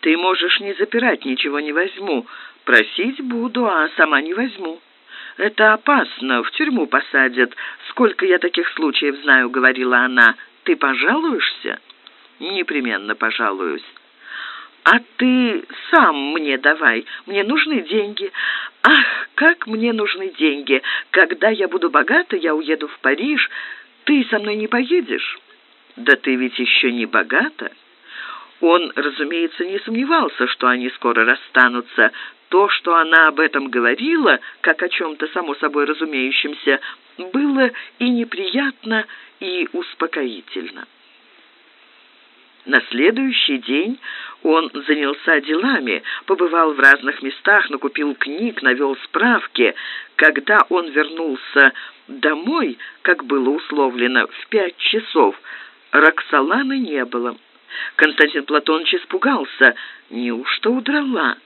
Ты можешь не запирать, ничего не возьму. Просить буду, а сама не возьму. Это опасно, в тюрьму посадят. Сколько я таких случаев знаю, говорила она. Ты пожалуешься? Непременно пожалуюсь. А ты сам мне давай. Мне нужны деньги. Ах, как мне нужны деньги. Когда я буду богата, я уеду в Париж. Ты со мной не поедешь? Да ты ведь еще не богата. Он, разумеется, не сомневался, что они скоро расстанутся. То, что она об этом говорила, как о чем-то само собой разумеющемся, было и неприятно, и успокоительно. На следующий день он занялся делами, побывал в разных местах, накупил книг, навел справки. Когда он вернулся домой, как было условлено, в пять часов, Роксоланы не было. Константин Платонович испугался. Неужто удрала?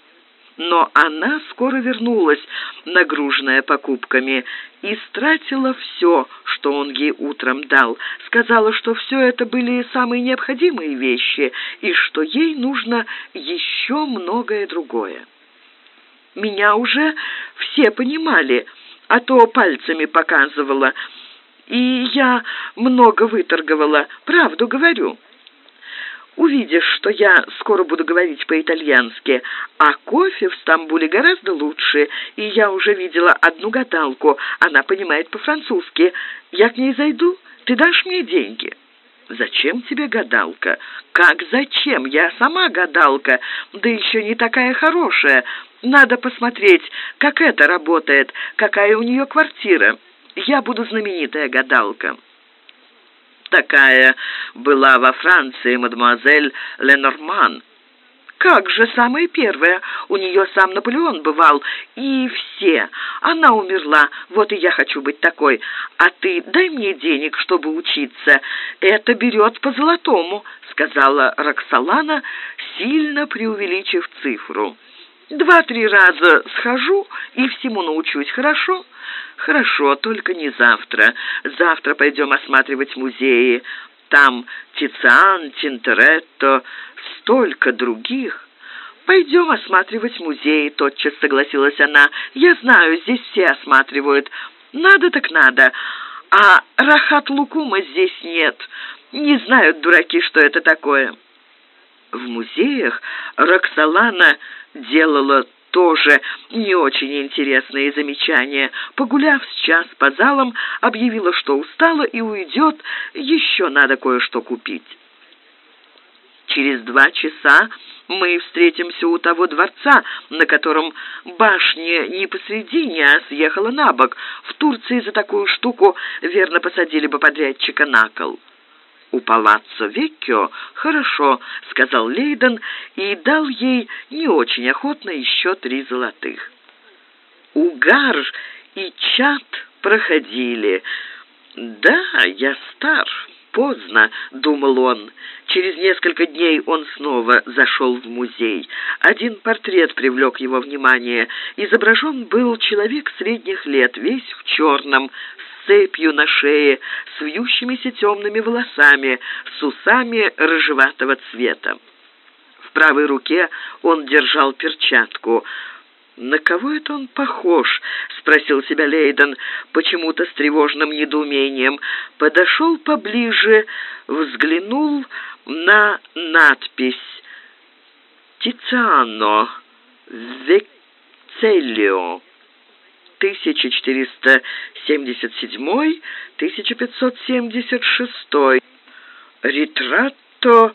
Но она скоро вернулась, нагруженная покупками, и стратила все, что он ей утром дал. Сказала, что все это были самые необходимые вещи, и что ей нужно еще многое другое. Меня уже все понимали, а то пальцами показывала, и я много выторговала, правду говорю. Увидишь, что я скоро буду говорить по-итальянски, а кофе в Стамбуле гораздо лучше, и я уже видела одну гадалку, она понимает по-французски. Я к ней зайду, ты дашь мне деньги?» «Зачем тебе гадалка?» «Как зачем? Я сама гадалка, да еще не такая хорошая. Надо посмотреть, как это работает, какая у нее квартира. Я буду знаменитая гадалка» такая была во Франции мадемуазель Ленорман. Как же самая первая? У нее сам Наполеон бывал, и все. Она умерла, вот и я хочу быть такой. А ты дай мне денег, чтобы учиться. Это берет по золотому», — сказала Роксолана, сильно преувеличив цифру. Два-три раза схожу и всему научусь, хорошо? Хорошо, только не завтра. Завтра пойдем осматривать музеи. Там Тициан, Тинторетто, столько других. Пойдем осматривать музеи, тотчас согласилась она. Я знаю, здесь все осматривают. Надо так надо. А Рахат Лукума здесь нет. Не знают дураки, что это такое. В музеях Роксолана делала тоже не очень интересные замечания. Погуляв с час по залам, объявила, что устала и уйдет, еще надо кое-что купить. Через два часа мы встретимся у того дворца, на котором башня не посредине, а съехала на бок. В Турции за такую штуку верно посадили бы подрядчика на кол у палаццо Веккио хорошо», — сказал Лейден и дал ей не очень охотно еще три золотых. Угар и чат проходили. «Да, я стар, поздно», — думал он. Через несколько дней он снова зашел в музей. Один портрет привлек его внимание. Изображен был человек средних лет, весь в черном, цепью на шее, с вьющимися темными волосами, с усами рыжеватого цвета. В правой руке он держал перчатку. «На кого это он похож?» — спросил себя Лейден, почему-то с тревожным недоумением. Подошел поближе, взглянул на надпись «Тициано Векцелио». 1477-1576. Ritratto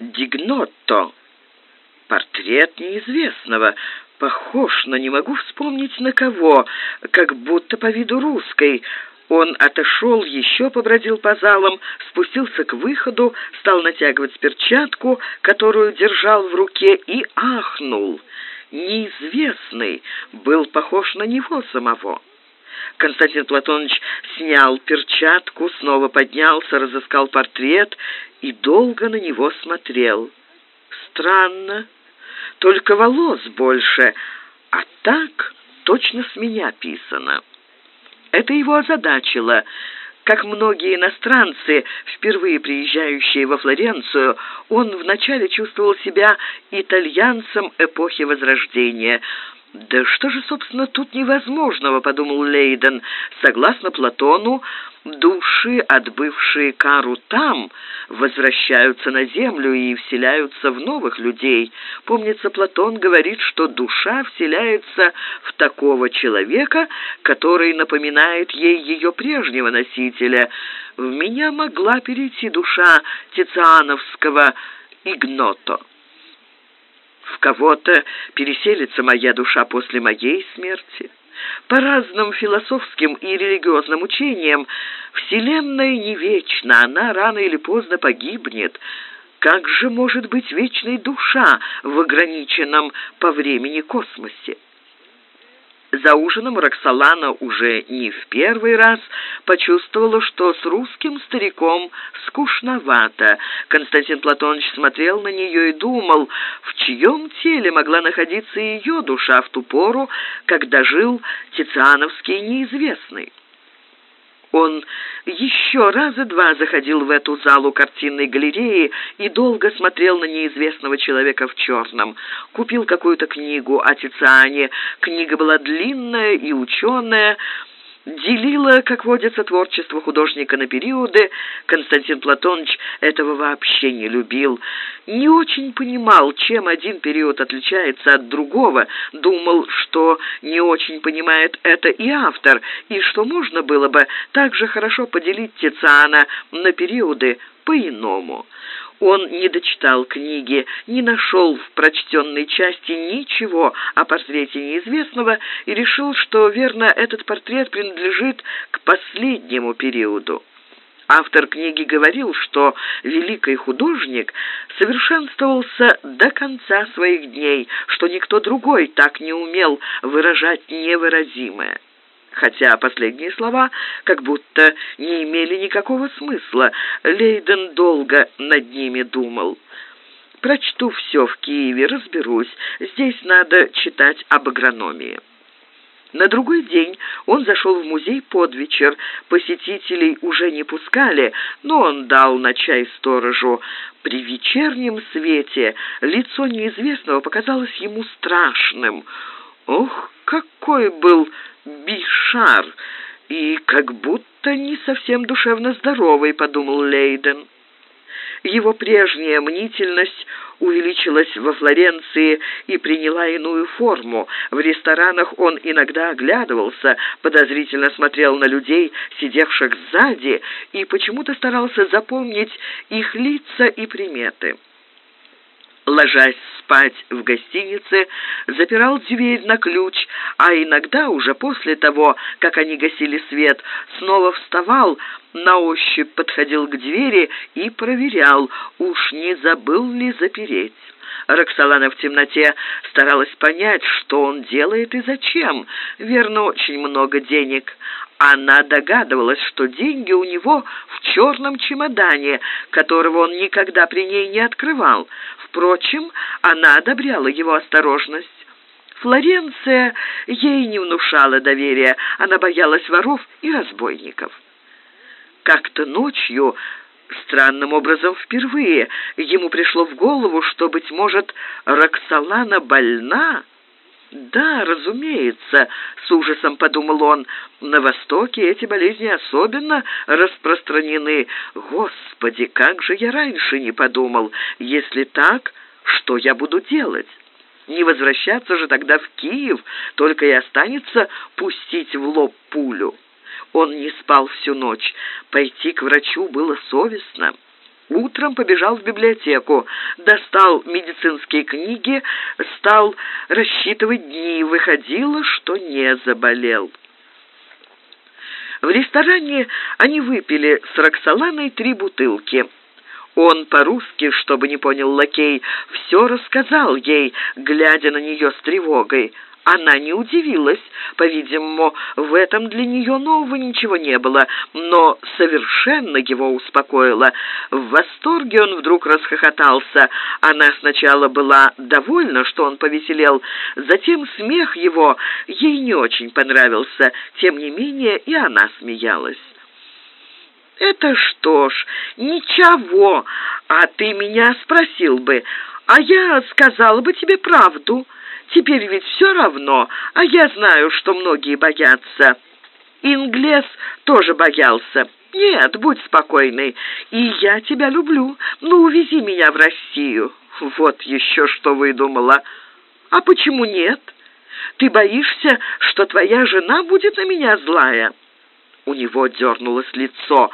Дигнотто. Портрет неизвестного. Похож, но не могу вспомнить на кого, как будто по виду русской. Он отошел, еще побродил по залам, спустился к выходу, стал натягивать перчатку, которую держал в руке, и ахнул — неизвестный был похож на него самого. Константин Платонович снял перчатку, снова поднялся, разыскал портрет и долго на него смотрел. Странно, только волос больше, а так точно с меня писано. Это его озадачило. Как многие иностранцы, впервые приезжающие во Флоренцию, он вначале чувствовал себя итальянцем эпохи Возрождения – «Да что же, собственно, тут невозможного?» — подумал Лейден. «Согласно Платону, души, отбывшие кару там, возвращаются на землю и вселяются в новых людей. Помнится, Платон говорит, что душа вселяется в такого человека, который напоминает ей ее прежнего носителя. В меня могла перейти душа Тициановского Игното» в кого-то переселится моя душа после моей смерти. По разным философским и религиозным учениям Вселенная не вечна, она рано или поздно погибнет. Как же может быть вечной душа в ограниченном по времени космосе? За ужином Роксолана уже не в первый раз почувствовала, что с русским стариком скучновато. Константин Платонович смотрел на нее и думал, в чьем теле могла находиться ее душа в ту пору, когда жил Тициановский неизвестный. Он еще раза два заходил в эту залу картинной галереи и долго смотрел на неизвестного человека в черном. Купил какую-то книгу о Тициане. Книга была длинная и ученая, делила, как водится, творчество художника на периоды. Константин Платонович этого вообще не любил. Не очень понимал, чем один период отличается от другого. Думал, что не очень понимает это и автор, и что можно было бы также хорошо поделить Тициана на периоды по-иному. Он не дочитал книги, не нашел в прочтенной части ничего о портрете неизвестного и решил, что, верно, этот портрет принадлежит к последнему периоду. Автор книги говорил, что великий художник совершенствовался до конца своих дней, что никто другой так не умел выражать невыразимое хотя последние слова как будто не имели никакого смысла. Лейден долго над ними думал. «Прочту все в Киеве, разберусь. Здесь надо читать об агрономии». На другой день он зашел в музей под вечер. Посетителей уже не пускали, но он дал на чай сторожу. При вечернем свете лицо неизвестного показалось ему страшным. Ох, какой был Бишар, и как будто не совсем душевно здоровый, подумал Лейден. Его прежняя мнительность увеличилась во Флоренции и приняла иную форму. В ресторанах он иногда оглядывался, подозрительно смотрел на людей, сидевших сзади, и почему-то старался запомнить их лица и приметы ложась спать в гостинице, запирал дверь на ключ, а иногда уже после того, как они гасили свет, снова вставал, на ощупь подходил к двери и проверял, уж не забыл ли запереть. Роксолана в темноте старалась понять, что он делает и зачем. Верно, очень много денег. Она догадывалась, что деньги у него в черном чемодане, которого он никогда при ней не открывал. Впрочем, она одобряла его осторожность. Флоренция ей не внушала доверия, она боялась воров и разбойников. Как-то ночью, странным образом впервые, ему пришло в голову, что, быть может, Роксолана больна, «Да, разумеется», — с ужасом подумал он, — «на Востоке эти болезни особенно распространены. Господи, как же я раньше не подумал! Если так, что я буду делать?» Не возвращаться же тогда в Киев, только и останется пустить в лоб пулю. Он не спал всю ночь. Пойти к врачу было совестно. Утром побежал в библиотеку, достал медицинские книги, стал рассчитывать дни. Выходило, что не заболел. В ресторане они выпили с Роксоланой три бутылки. Он по-русски, чтобы не понял лакей, все рассказал ей, глядя на нее с тревогой. Она не удивилась. По-видимому, в этом для нее нового ничего не было, но совершенно его успокоило. В восторге он вдруг расхохотался. Она сначала была довольна, что он повеселел, затем смех его ей не очень понравился. Тем не менее и она смеялась. Это что ж, ничего, а ты меня спросил бы, а я сказала бы тебе правду. Теперь ведь все равно, а я знаю, что многие боятся. Инглес тоже боялся. Нет, будь спокойной, и я тебя люблю. Ну, увези меня в Россию. Вот еще что выдумала. А почему нет? Ты боишься, что твоя жена будет на меня злая?» У него дернулось лицо.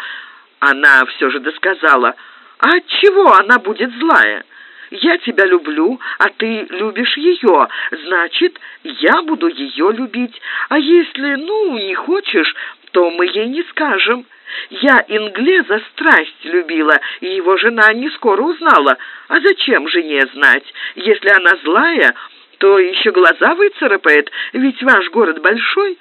Она все же досказала. «А от чего она будет злая?» Я тебя люблю, а ты любишь ее. Значит, я буду ее любить. А если, ну, не хочешь, то мы ей не скажем. Я Инглеза страсть любила, и его жена не скоро узнала. А зачем жене знать? Если она злая, то еще глаза выцарапает, ведь ваш город большой».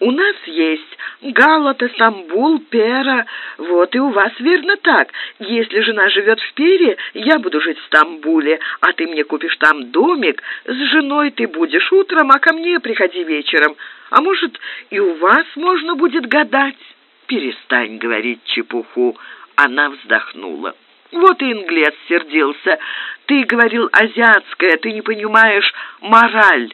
У нас есть Галата, Стамбул, Пера. Вот и у вас верно так. Если жена живет в Пере, я буду жить в Стамбуле, а ты мне купишь там домик. С женой ты будешь утром, а ко мне приходи вечером. А может, и у вас можно будет гадать? Перестань говорить чепуху. Она вздохнула. Вот и инглес сердился. Ты говорил азиатское, ты не понимаешь мораль.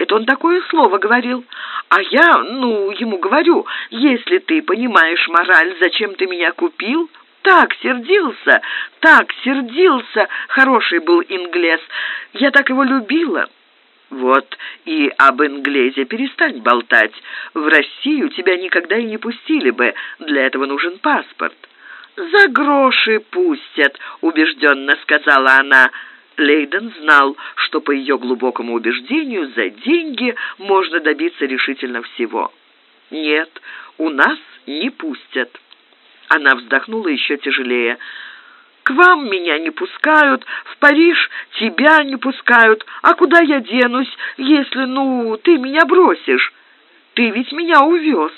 Это он такое слово говорил. А я, ну, ему говорю, если ты понимаешь мораль, зачем ты меня купил? Так сердился, так сердился, хороший был инглес. Я так его любила. Вот и об инглезе перестань болтать. В Россию тебя никогда и не пустили бы, для этого нужен паспорт. «За гроши пустят», — убежденно сказала она, — Лейден знал, что по ее глубокому убеждению за деньги можно добиться решительно всего. «Нет, у нас не пустят». Она вздохнула еще тяжелее. «К вам меня не пускают, в Париж тебя не пускают. А куда я денусь, если, ну, ты меня бросишь? Ты ведь меня увез».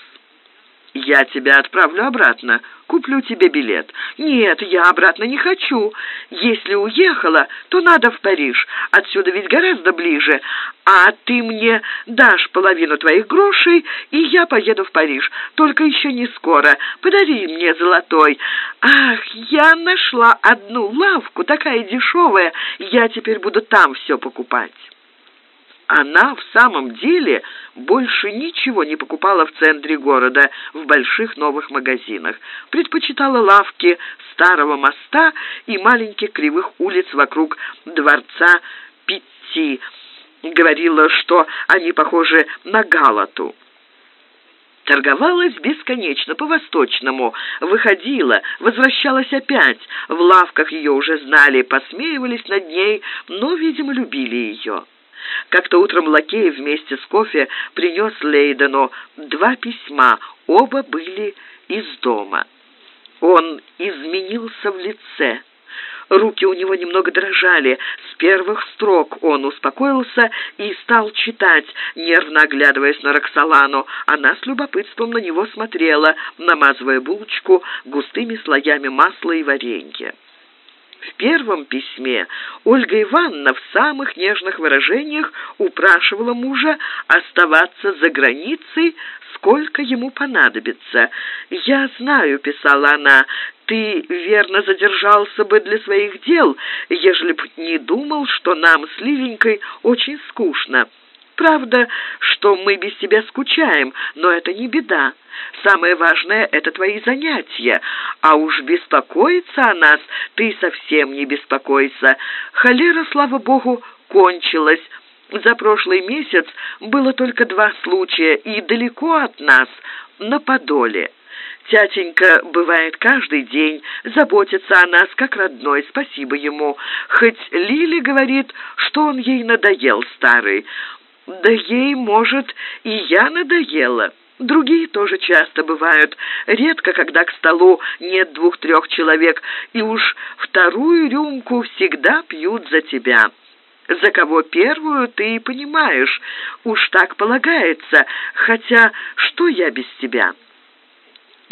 «Я тебя отправлю обратно, куплю тебе билет». «Нет, я обратно не хочу. Если уехала, то надо в Париж. Отсюда ведь гораздо ближе. А ты мне дашь половину твоих грошей, и я поеду в Париж. Только еще не скоро. Подари мне золотой. Ах, я нашла одну лавку, такая дешевая. Я теперь буду там все покупать». Она в самом деле больше ничего не покупала в центре города, в больших новых магазинах. Предпочитала лавки старого моста и маленьких кривых улиц вокруг дворца Питти. Говорила, что они похожи на Галату. Торговалась бесконечно, по-восточному. Выходила, возвращалась опять. В лавках ее уже знали, посмеивались над ней, но, видимо, любили ее. Как-то утром лакей вместе с кофе принес Лейдену два письма, оба были из дома. Он изменился в лице. Руки у него немного дрожали. С первых строк он успокоился и стал читать, нервно оглядываясь на Роксолану. Она с любопытством на него смотрела, намазывая булочку густыми слоями масла и варенья. В первом письме Ольга Ивановна в самых нежных выражениях упрашивала мужа оставаться за границей, сколько ему понадобится. «Я знаю», — писала она, — «ты верно задержался бы для своих дел, ежели б не думал, что нам с Ливенькой очень скучно». Правда, что мы без тебя скучаем, но это не беда. Самое важное — это твои занятия. А уж беспокоиться о нас ты совсем не беспокойся. Холера, слава богу, кончилась. За прошлый месяц было только два случая, и далеко от нас, на Подоле. Тятенька бывает каждый день, заботится о нас как родной, спасибо ему. Хоть Лили говорит, что он ей надоел старый. Да ей, может, и я надоела. Другие тоже часто бывают. Редко, когда к столу нет двух-трех человек, и уж вторую рюмку всегда пьют за тебя. За кого первую ты и понимаешь. Уж так полагается, хотя что я без тебя?»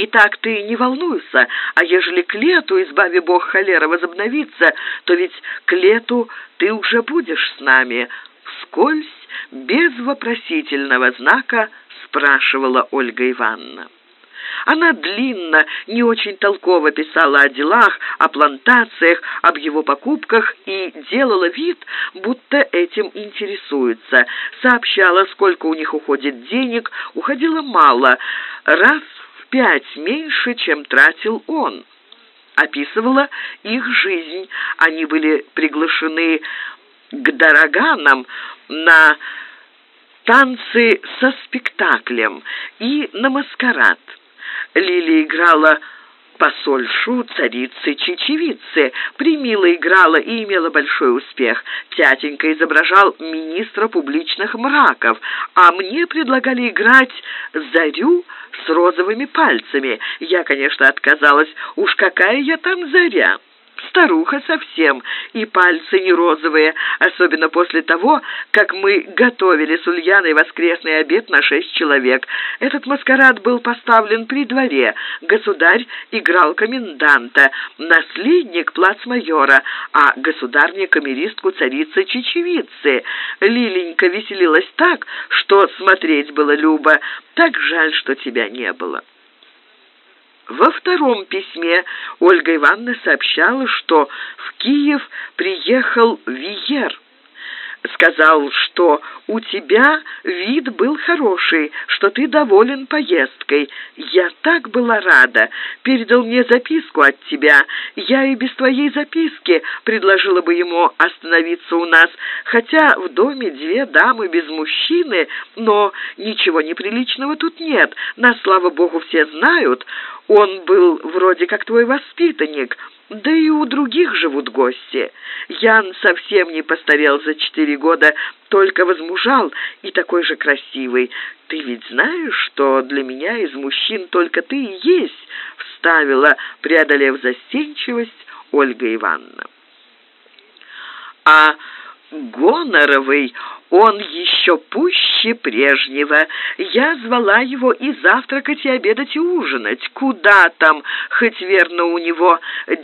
Итак, ты не волнуйся, а ежели к лету, избави Бог холера, возобновится, то ведь к лету ты уже будешь с нами. Вскользь без вопросительного знака спрашивала Ольга Ивановна. Она длинно, не очень толково писала о делах, о плантациях, об его покупках и делала вид, будто этим интересуется. Сообщала, сколько у них уходит денег, уходило мало, раз в пять меньше, чем тратил он. Описывала их жизнь. Они были приглашены к дороганам на танцы со спектаклем и на маскарад. Лили играла посольшу царицы-чечевицы. Примила играла и имела большой успех. Тятенька изображал министра публичных мраков, а мне предлагали играть зарю с розовыми пальцами. Я, конечно, отказалась. Уж какая я там заря! Старуха совсем, и пальцы не розовые, особенно после того, как мы готовили с Ульяной воскресный обед на шесть человек. Этот маскарад был поставлен при дворе. Государь играл коменданта, наследник плацмайора, а государня камеристку царицы Чечевицы. Лиленька веселилась так, что смотреть было любо. Так жаль, что тебя не было. Во втором письме Ольга Ивановна сообщала, что в Киев приехал Виер. Сказал, что у тебя вид был хороший, что ты доволен поездкой. Я так была рада. Передал мне записку от тебя. Я и без твоей записки предложила бы ему остановиться у нас, хотя в доме две дамы без мужчины, но ничего неприличного тут нет. Нас, слава богу, все знают. Он был вроде как твой воспитанник, да и у других живут гости. Ян совсем не постарел за четыре года, только возмужал и такой же красивый. Ты ведь знаешь, что для меня из мужчин только ты и есть, вставила, преодолев застенчивость, Ольга Ивановна. А Гоноровый он еще пуще прежнего. Я звала его и завтракать, и обедать, и ужинать. Куда там, хоть верно у него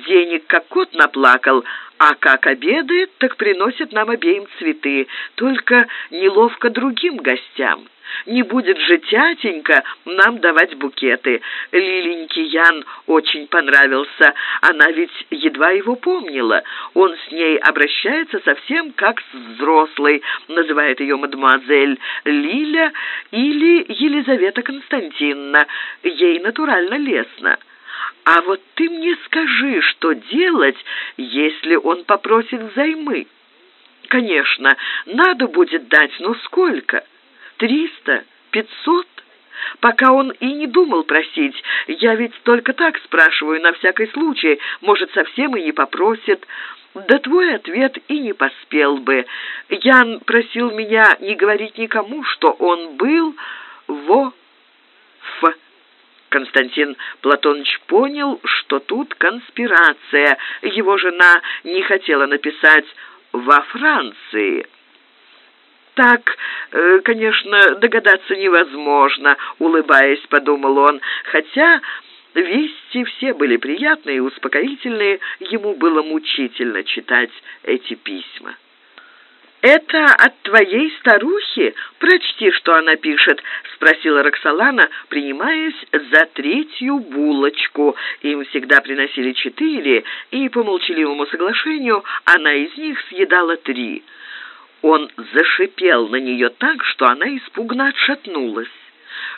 денег как кот наплакал, а как обедает, так приносит нам обеим цветы, только неловко другим гостям. Не будет же тятенька нам давать букеты. Лиленьке Ян очень понравился. Она ведь едва его помнила. Он с ней обращается совсем как с взрослой, называет ее мадемуазель Лиля или Елизавета Константиновна. Ей натурально лестно. А вот ты мне скажи, что делать, если он попросит взаймы? Конечно, надо будет дать, но сколько? Триста? Пятьсот? Пока он и не думал просить. Я ведь только так спрашиваю, на всякий случай. Может, совсем и не попросит. Да твой ответ и не поспел бы. Ян просил меня не говорить никому, что он был во... Ф. Константин Платоныч понял, что тут конспирация. Его жена не хотела написать «во Франции». Так, э, конечно, догадаться невозможно, улыбаясь, подумал он, хотя вести все были приятные и успокоительные, ему было мучительно читать эти письма. «Это от твоей старухи? Прочти, что она пишет», — спросила Роксолана, принимаясь за третью булочку. Им всегда приносили четыре, и по молчаливому соглашению она из них съедала три. Он зашипел на нее так, что она испуганно отшатнулась.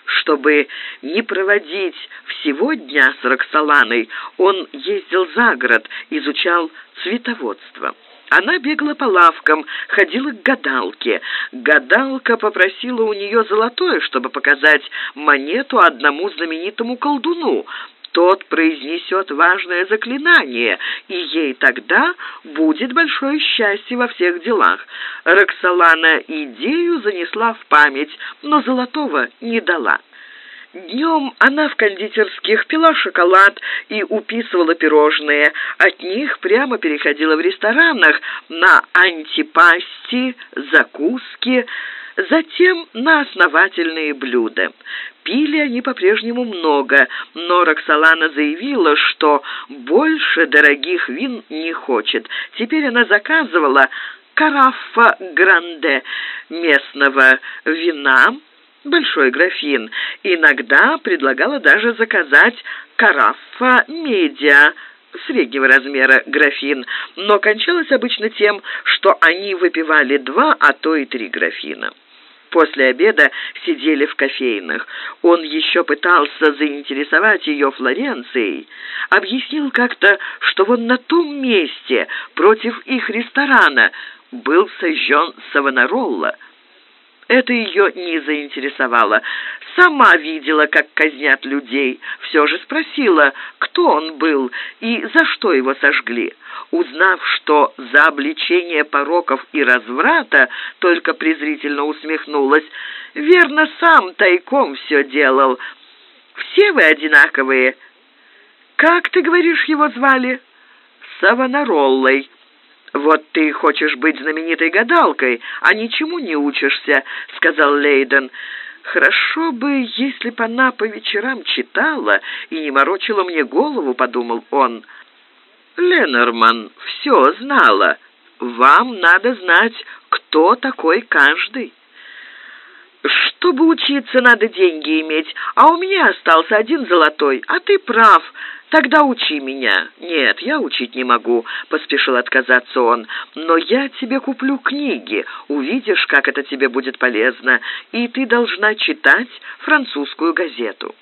Чтобы не проводить всего дня с Роксоланой, он ездил за город, изучал цветоводство. Она бегала по лавкам, ходила к гадалке. Гадалка попросила у нее золотое, чтобы показать монету одному знаменитому колдуну тот произнесет важное заклинание, и ей тогда будет большое счастье во всех делах. Роксолана идею занесла в память, но золотого не дала. Днем она в кондитерских пила шоколад и уписывала пирожные. От них прямо переходила в ресторанах на антипасти, закуски, затем на основательные блюда. Пили они по-прежнему много, но Роксолана заявила, что больше дорогих вин не хочет. Теперь она заказывала карафа гранде местного вина, большой графин. Иногда предлагала даже заказать карафа медиа, среднего размера графин, но кончалось обычно тем, что они выпивали два, а то и три графина. После обеда сидели в кофейных. Он еще пытался заинтересовать ее Флоренцией. Объяснил как-то, что вон на том месте, против их ресторана, был сожжен Савонаролла. Это ее не заинтересовало. Сама видела, как казнят людей. Все же спросила, кто он был и за что его сожгли. Узнав, что за обличение пороков и разврата, только презрительно усмехнулась. «Верно, сам тайком все делал. Все вы одинаковые. Как, ты говоришь, его звали?» «Савонароллой». «Вот ты хочешь быть знаменитой гадалкой, а ничему не учишься», — сказал Лейден. «Хорошо бы, если бы она по вечерам читала и не морочила мне голову», — подумал он. «Ленорман все знала. Вам надо знать, кто такой каждый». «Чтобы учиться, надо деньги иметь, а у меня остался один золотой, а ты прав». «Тогда учи меня». «Нет, я учить не могу», — поспешил отказаться он. «Но я тебе куплю книги. Увидишь, как это тебе будет полезно. И ты должна читать французскую газету».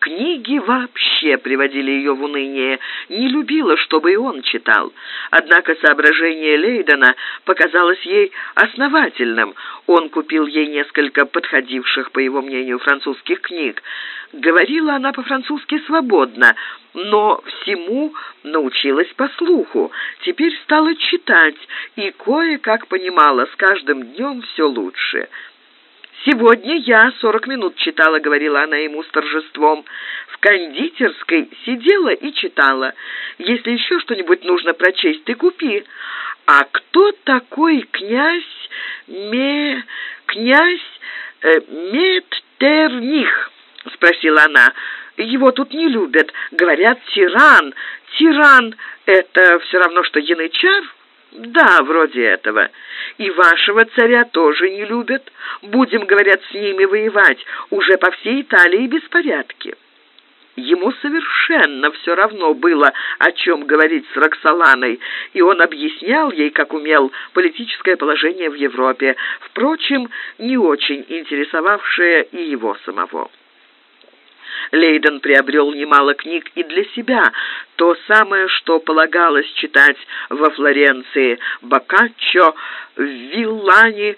Книги вообще приводили ее в уныние, не любила, чтобы и он читал. Однако соображение Лейдена показалось ей основательным. Он купил ей несколько подходивших, по его мнению, французских книг. Говорила она по-французски свободно, но всему научилась по слуху. Теперь стала читать и кое-как понимала с каждым днем все лучше. «Сегодня я сорок минут читала», — говорила она ему с торжеством. «В кондитерской сидела и читала. Если еще что-нибудь нужно прочесть, ты купи. А кто такой князь Ме... князь э, Меттерних?» — спросила она. «Его тут не любят. Говорят, тиран. Тиран — это все равно, что янычар?» «Да, вроде этого. И вашего царя тоже не любят. Будем, говорят, с ними воевать. Уже по всей Италии беспорядки». Ему совершенно все равно было, о чем говорить с Роксоланой, и он объяснял ей, как умел, политическое положение в Европе, впрочем, не очень интересовавшее и его самого. Лейден приобрел немало книг и для себя, то самое, что полагалось читать во Флоренции, Боккаччо, Виллани,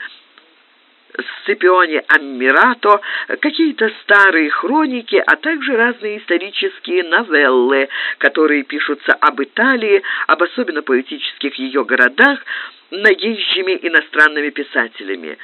Сципионе Аммирато, какие-то старые хроники, а также разные исторические новеллы, которые пишутся об Италии, об особенно поэтических ее городах, наезжими иностранными писателями.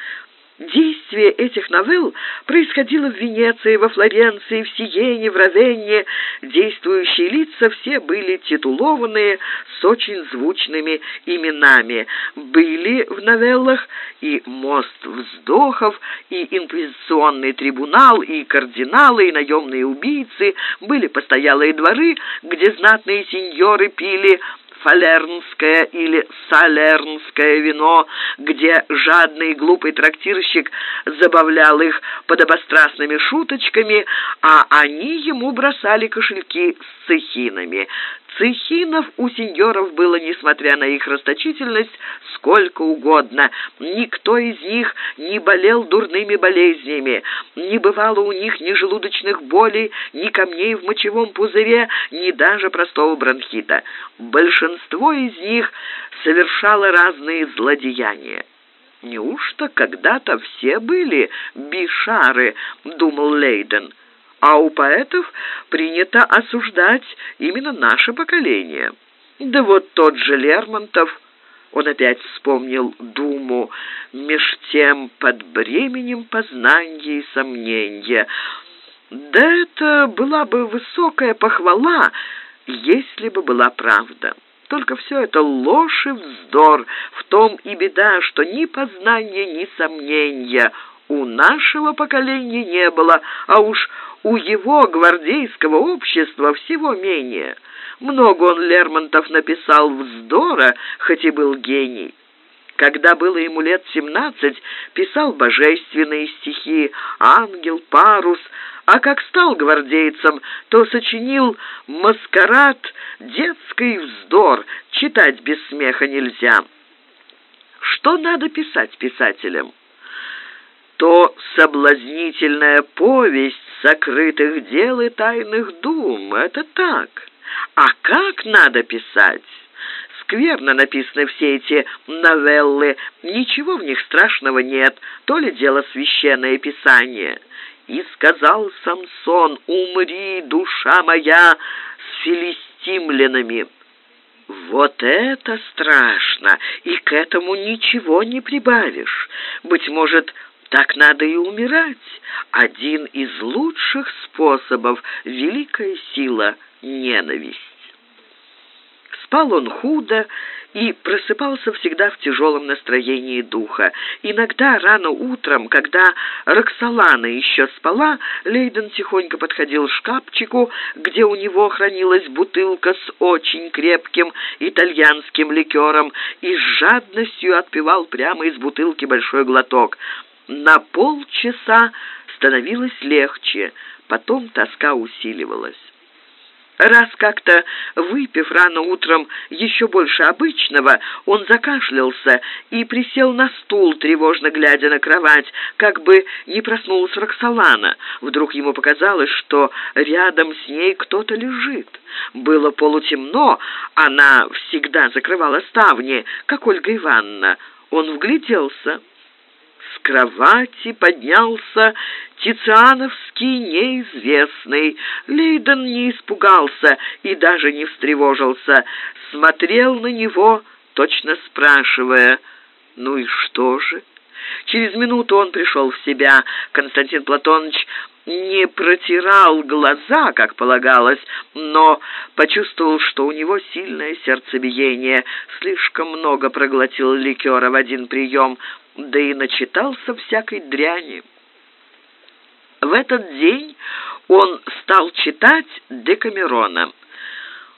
Действие этих новелл происходило в Венеции, во Флоренции, в Сиене, в Равенне. Действующие лица все были титулованные с очень звучными именами. Были в новеллах и «Мост вздохов», и «Инквизиционный трибунал», и «Кардиналы», и «Наемные убийцы». Были постоялые дворы, где знатные сеньоры пили фалернское или салернское вино, где жадный глупый трактирщик забавлял их подобострастными шуточками, а они ему бросали кошельки с цехинами. Цехинов у сеньоров было, несмотря на их расточительность, сколько угодно. Никто из них не болел дурными болезнями, не бывало у них ни желудочных болей, ни камней в мочевом пузыре, ни даже простого бронхита. Большинство из них совершало разные злодеяния. «Неужто когда-то все были бишары?» — думал Лейден а у поэтов принято осуждать именно наше поколение. Да вот тот же Лермонтов, он опять вспомнил Думу, меж тем под бременем познания и сомнения. Да это была бы высокая похвала, если бы была правда. Только все это ложь и вздор, в том и беда, что ни познания, ни сомнения у нашего поколения не было, а уж у его гвардейского общества всего менее. Много он Лермонтов написал вздора, хоть и был гений. Когда было ему лет семнадцать, писал божественные стихи «Ангел», «Парус», а как стал гвардейцем, то сочинил «Маскарад», «Детский вздор», читать без смеха нельзя. Что надо писать писателям? То соблазнительная повесть сокрытых дел и тайных дум. Это так. А как надо писать? скверно написаны все эти новеллы. Ничего в них страшного нет, то ли дело священное писание. И сказал Самсон, умри, душа моя, с филистимлянами. Вот это страшно, и к этому ничего не прибавишь. Быть может, так надо и умирать. Один из лучших способов — великая сила — ненависть. Спал он худо и просыпался всегда в тяжелом настроении духа. Иногда рано утром, когда Роксолана еще спала, Лейден тихонько подходил к шкафчику, где у него хранилась бутылка с очень крепким итальянским ликером, и с жадностью отпивал прямо из бутылки большой глоток. На полчаса становилось легче, потом тоска усиливалась. Раз как-то, выпив рано утром еще больше обычного, он закашлялся и присел на стул, тревожно глядя на кровать, как бы не проснулась Роксолана. Вдруг ему показалось, что рядом с ней кто-то лежит. Было полутемно, она всегда закрывала ставни, как Ольга Ивановна. Он вгляделся. Кровати поднялся Тициановский неизвестный. Лейден не испугался и даже не встревожился. Смотрел на него, точно спрашивая, «Ну и что же?» Через минуту он пришел в себя. Константин Платонович не протирал глаза, как полагалось, но почувствовал, что у него сильное сердцебиение. Слишком много проглотил ликера в один прием, да и начитался всякой дряни. В этот день он стал читать Декамерона.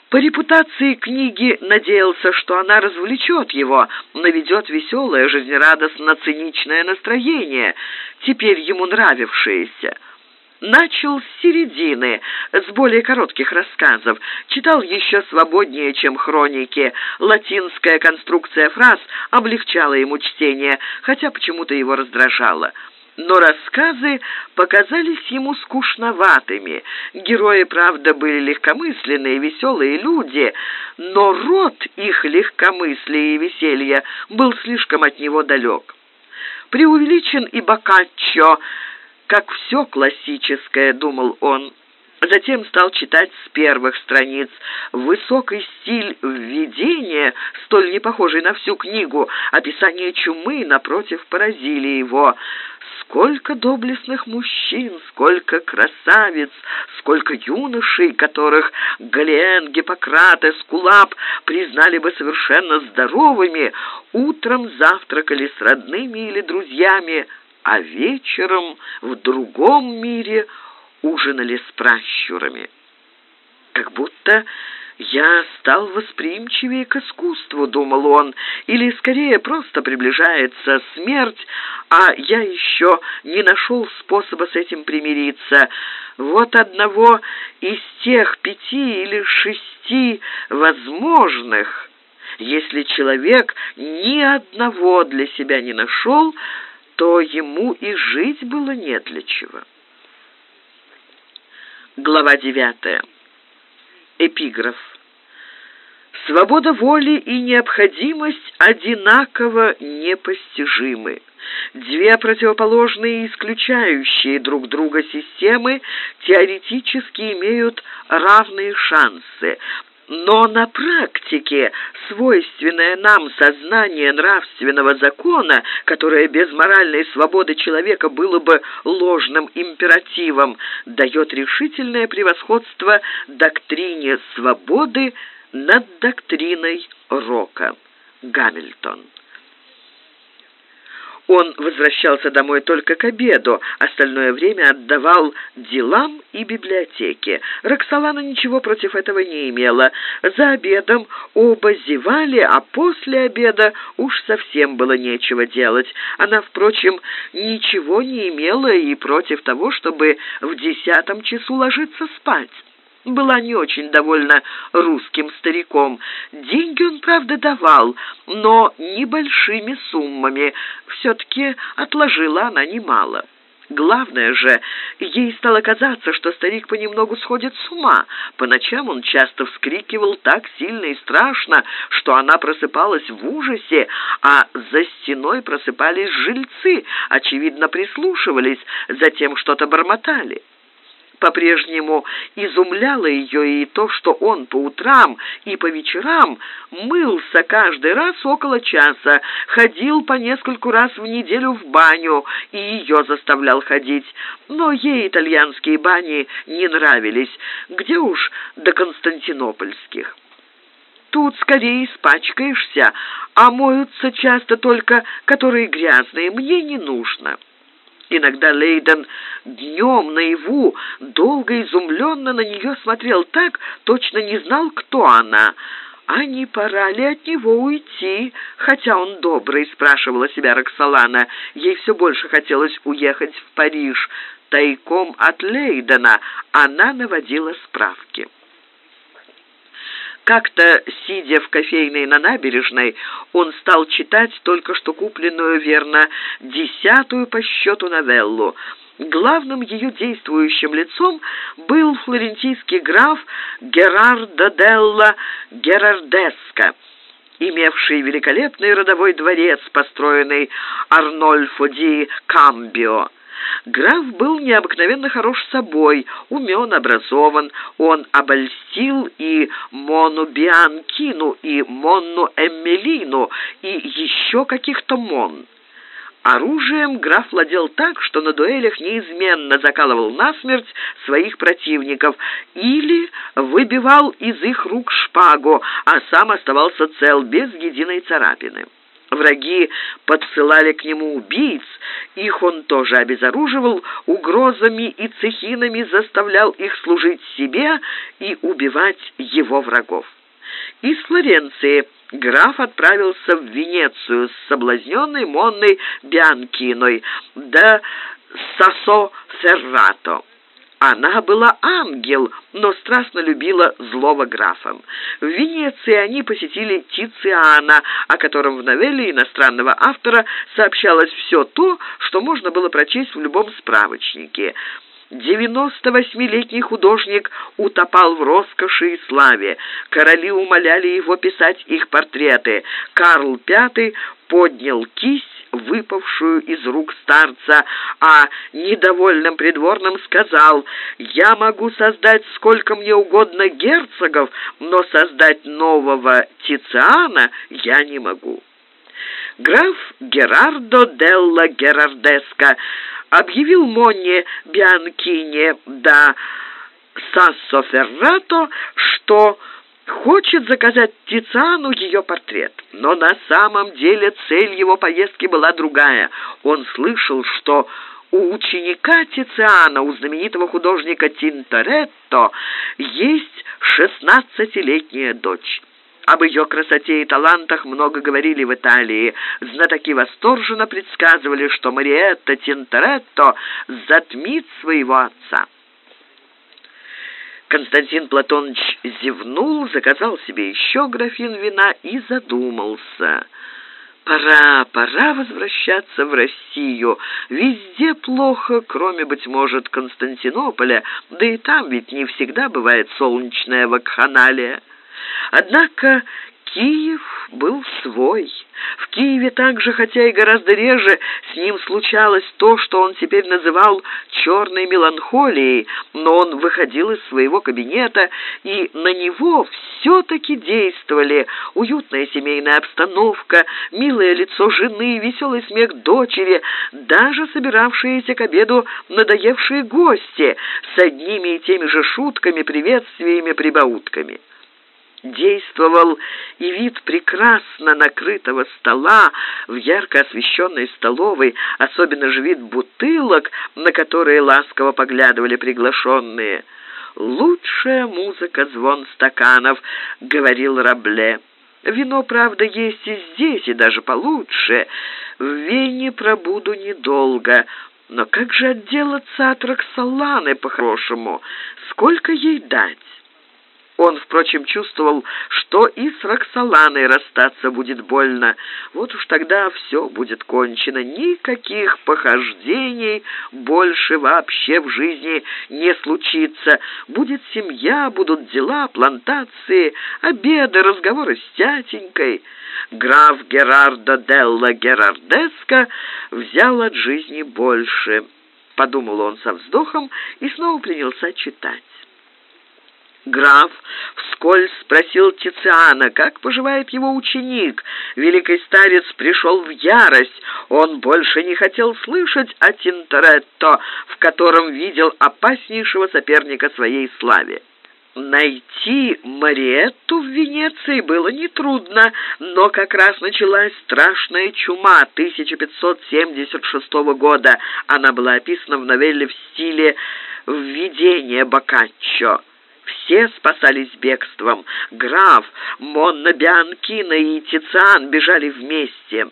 По репутации книги надеялся, что она развлечет его, наведет веселое, жизнерадостно-циничное настроение, теперь ему нравившееся. Начал с середины, с более коротких рассказов. Читал еще свободнее, чем хроники. Латинская конструкция фраз облегчала ему чтение, хотя почему-то его раздражала но рассказы показались ему скучноватыми. Герои, правда, были легкомысленные, веселые люди, но род их легкомыслия и веселья был слишком от него далек. Преувеличен и Боккаччо, как все классическое, думал он. Затем стал читать с первых страниц. Высокий стиль введения, столь не похожий на всю книгу, описание чумы, напротив, поразили его. Сколько доблестных мужчин, сколько красавиц, сколько юношей, которых Гален, Гиппократ, Эскулап признали бы совершенно здоровыми, утром завтракали с родными или друзьями, а вечером в другом мире ужинали с пращурами. Как будто «Я стал восприимчивее к искусству», — думал он, «или, скорее, просто приближается смерть, а я еще не нашел способа с этим примириться. Вот одного из тех пяти или шести возможных, если человек ни одного для себя не нашел, то ему и жить было не для чего». Глава девятая. Эпиграф. Свобода воли и необходимость одинаково непостижимы. Две противоположные и исключающие друг друга системы теоретически имеют равные шансы, но на практике свойственное нам сознание нравственного закона, которое без моральной свободы человека было бы ложным императивом, дает решительное превосходство доктрине свободы над доктриной Рока. Гамильтон. Он возвращался домой только к обеду, остальное время отдавал делам и библиотеке. Роксолана ничего против этого не имела. За обедом оба зевали, а после обеда уж совсем было нечего делать. Она, впрочем, ничего не имела и против того, чтобы в десятом часу ложиться спать была не очень довольна русским стариком. Деньги он, правда, давал, но небольшими суммами. Все-таки отложила она немало. Главное же, ей стало казаться, что старик понемногу сходит с ума. По ночам он часто вскрикивал так сильно и страшно, что она просыпалась в ужасе, а за стеной просыпались жильцы, очевидно, прислушивались, затем что-то бормотали. По-прежнему изумляло ее и то, что он по утрам и по вечерам мылся каждый раз около часа, ходил по нескольку раз в неделю в баню и ее заставлял ходить. Но ей итальянские бани не нравились, где уж до константинопольских. Тут скорее испачкаешься, а моются часто только, которые грязные, мне не нужно». Иногда Лейден днем наяву долго изумленно на нее смотрел так, точно не знал, кто она. «А не пора ли от него уйти?» «Хотя он добрый», — спрашивала себя Роксолана. Ей все больше хотелось уехать в Париж. Тайком от Лейдена она наводила справки. Как-то, сидя в кофейной на набережной, он стал читать только что купленную, верно, десятую по счету новеллу. Главным ее действующим лицом был флорентийский граф Герардо Делла Герардеско, имевший великолепный родовой дворец, построенный Арнольфо ди Камбио. Граф был необыкновенно хорош собой, умен, образован. Он обольстил и Мону Бианкину, и Монну Эммелину, и еще каких-то Мон. Оружием граф владел так, что на дуэлях неизменно закалывал насмерть своих противников или выбивал из их рук шпагу, а сам оставался цел без единой царапины. Враги подсылали к нему убийц, их он тоже обезоруживал, угрозами и цехинами заставлял их служить себе и убивать его врагов. Из Флоренции граф отправился в Венецию с соблазненной Монной Бианкиной до Сасо Феррато. Она была ангел, но страстно любила злого графа. В Венеции они посетили Тициана, о котором в новелле иностранного автора сообщалось все то, что можно было прочесть в любом справочнике. Девяносто восьмилетний художник утопал в роскоши и славе. Короли умоляли его писать их портреты. Карл V поднял кисть, выпавшую из рук старца, а недовольным придворным сказал, «Я могу создать сколько мне угодно герцогов, но создать нового Тициана я не могу». Граф Герардо Делла Герардеско объявил Монне Бианкине да Сассо Феррато, что хочет заказать Тициану ее портрет. Но на самом деле цель его поездки была другая. Он слышал, что у ученика Тициана, у знаменитого художника Тинторетто, есть шестнадцатилетняя дочь. Об ее красоте и талантах много говорили в Италии. Знатоки восторженно предсказывали, что Мариетта Тинторетто затмит своего отца. Константин Платонович зевнул, заказал себе еще графин вина и задумался. Пора, пора возвращаться в Россию. Везде плохо, кроме, быть может, Константинополя, да и там ведь не всегда бывает солнечная вакханалия. Однако Киев был свой. В Киеве также, хотя и гораздо реже, с ним случалось то, что он теперь называл «черной меланхолией», но он выходил из своего кабинета, и на него все-таки действовали уютная семейная обстановка, милое лицо жены, веселый смех дочери, даже собиравшиеся к обеду надоевшие гости с одними и теми же шутками, приветствиями, прибаутками. Действовал и вид прекрасно накрытого стола в ярко освещенной столовой, особенно же вид бутылок, на которые ласково поглядывали приглашенные. «Лучшая музыка — звон стаканов», — говорил Рабле. «Вино, правда, есть и здесь, и даже получше. В Вене пробуду недолго». Но как же отделаться от Роксоланы по-хорошему? Сколько ей дать? Он, впрочем, чувствовал, что и с Роксоланой расстаться будет больно. Вот уж тогда все будет кончено. Никаких похождений больше вообще в жизни не случится. Будет семья, будут дела, плантации, обеды, разговоры с тятенькой. Граф Герардо Делла Герардеско взял от жизни больше. Подумал он со вздохом и снова принялся читать. Граф вскользь спросил Тициана, как поживает его ученик. Великий старец пришел в ярость. Он больше не хотел слышать о Тинторетто, в котором видел опаснейшего соперника своей славе. Найти Мариетту в Венеции было нетрудно, но как раз началась страшная чума 1576 года. Она была описана в новелле в стиле «Введение Боккаччо». Все спасались бегством. Граф, Монна Бианкина и Тициан бежали вместе.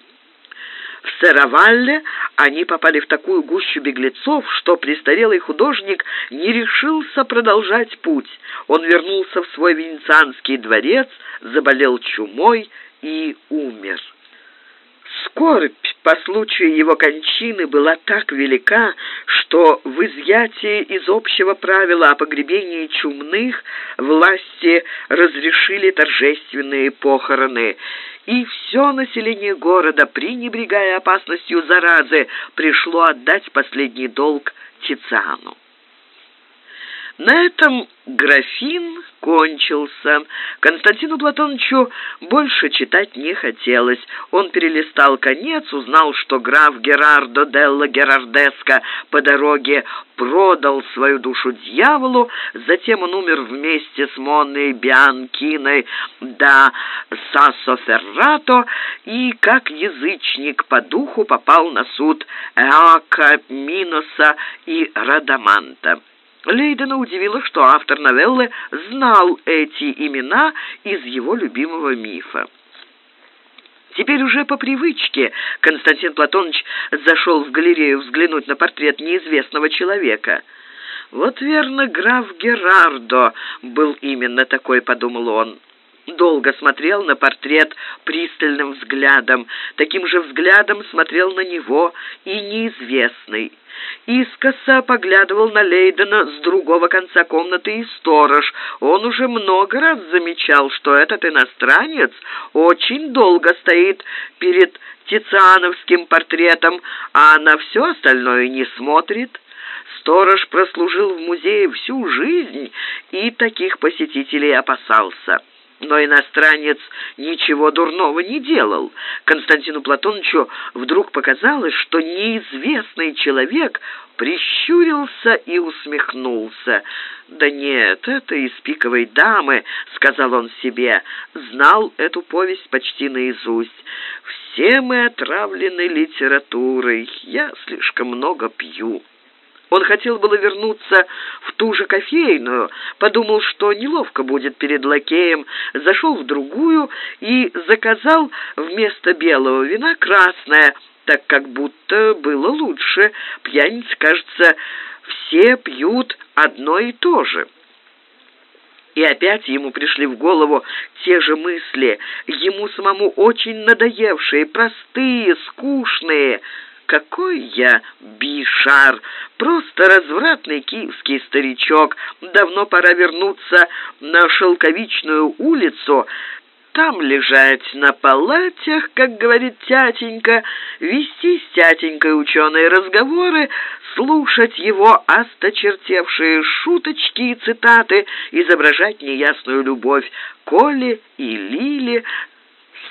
В Серовалле они попали в такую гущу беглецов, что престарелый художник не решился продолжать путь. Он вернулся в свой венецианский дворец, заболел чумой и умер. Скорбь по случаю его кончины была так велика, что в изъятии из общего правила о погребении чумных власти разрешили торжественные похороны, и все население города, пренебрегая опасностью заразы, пришло отдать последний долг Тициану. На этом графин кончился. Константину Платоновичу больше читать не хотелось. Он перелистал конец, узнал, что граф Герардо Делла Герардеско по дороге продал свою душу дьяволу, затем он умер вместе с Монной Бианкиной да Сассо и, как язычник по духу, попал на суд Эака, Миноса и Радаманта. Лейдена удивило, что автор новеллы знал эти имена из его любимого мифа. Теперь уже по привычке Константин Платонович зашел в галерею взглянуть на портрет неизвестного человека. «Вот верно, граф Герардо был именно такой», — подумал он долго смотрел на портрет пристальным взглядом. Таким же взглядом смотрел на него и неизвестный. Искоса поглядывал на Лейдена с другого конца комнаты и сторож. Он уже много раз замечал, что этот иностранец очень долго стоит перед тициановским портретом, а на все остальное не смотрит. Сторож прослужил в музее всю жизнь и таких посетителей опасался. Но иностранец ничего дурного не делал. Константину Платоновичу вдруг показалось, что неизвестный человек прищурился и усмехнулся. «Да нет, это из пиковой дамы», — сказал он себе, — знал эту повесть почти наизусть. «Все мы отравлены литературой, я слишком много пью». Он хотел было вернуться в ту же кофейную, подумал, что неловко будет перед лакеем, зашел в другую и заказал вместо белого вина красное, так как будто было лучше. Пьяницы, кажется, все пьют одно и то же. И опять ему пришли в голову те же мысли, ему самому очень надоевшие, простые, скучные, какой я бишар, просто развратный киевский старичок. Давно пора вернуться на Шелковичную улицу, там лежать на палатях, как говорит тятенька, вести с тятенькой ученые разговоры, слушать его осточертевшие шуточки и цитаты, изображать неясную любовь Коле и Лиле,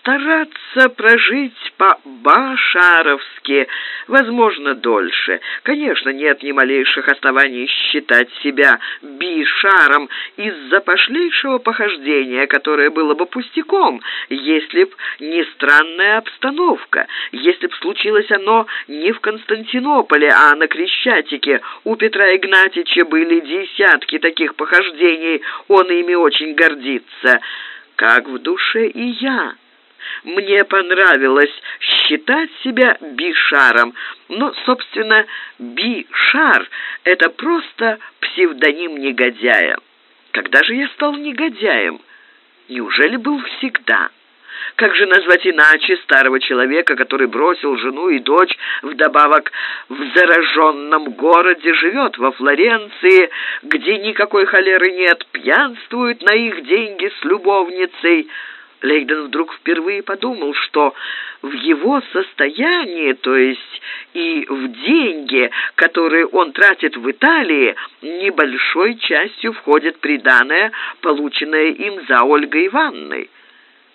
постараться прожить по-башаровски, возможно, дольше. Конечно, нет ни малейших оснований считать себя бишаром из-за пошлейшего похождения, которое было бы пустяком, если б не странная обстановка, если б случилось оно не в Константинополе, а на Крещатике. У Петра Игнатьича были десятки таких похождений, он ими очень гордится. Как в душе и я». Мне понравилось считать себя бишаром, но, собственно, бишар — это просто псевдоним негодяя. Когда же я стал негодяем? Неужели был всегда? Как же назвать иначе старого человека, который бросил жену и дочь, вдобавок в зараженном городе, живет во Флоренции, где никакой холеры нет, пьянствует на их деньги с любовницей, Лейден вдруг впервые подумал, что в его состоянии, то есть и в деньги, которые он тратит в Италии, небольшой частью входит приданое, полученное им за Ольгой Ивановной.